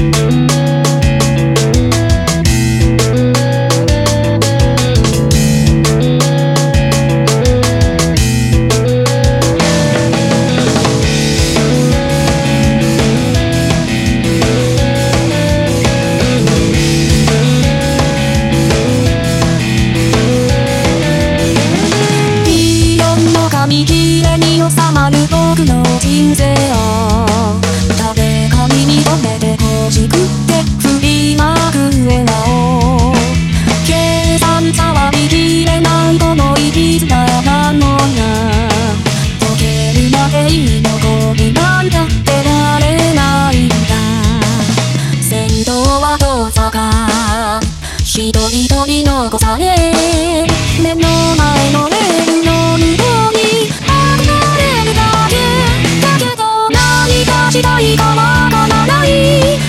Música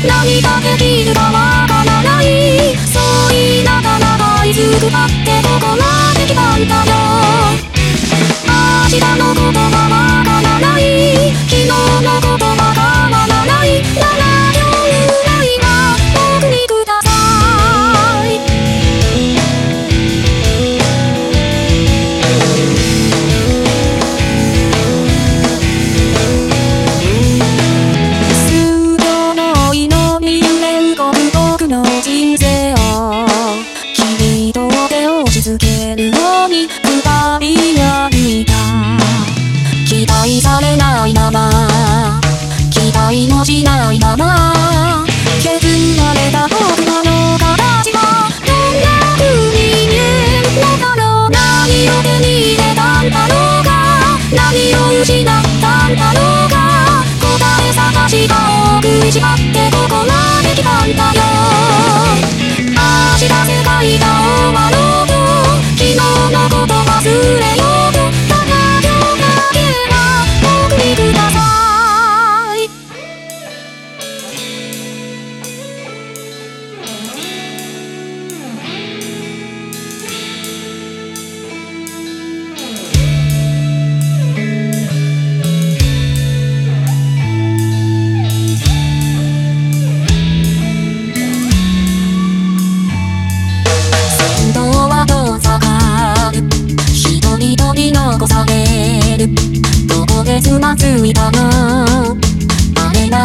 何ができるかわからない。そう言いながら這いつくばってけるように二人歩いた期待されないまま。期待もしないまま。削られた僕らの形はどんな風に見えるのだろう。何を手に入れたんだろうか。何を失ったんだろうか。答え探しが多いじまってここまで来たんだよ。明日世界が終わろう忘れ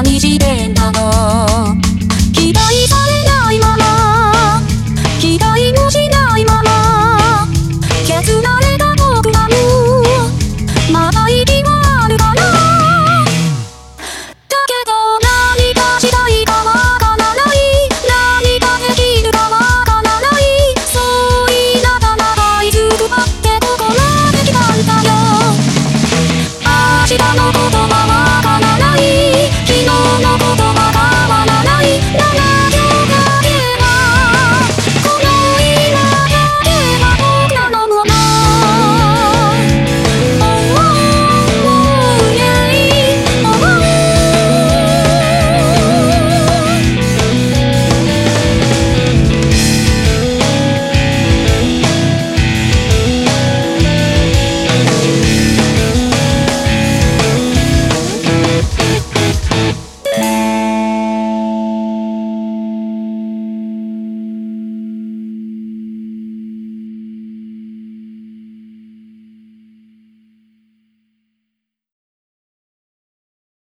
虹でんだ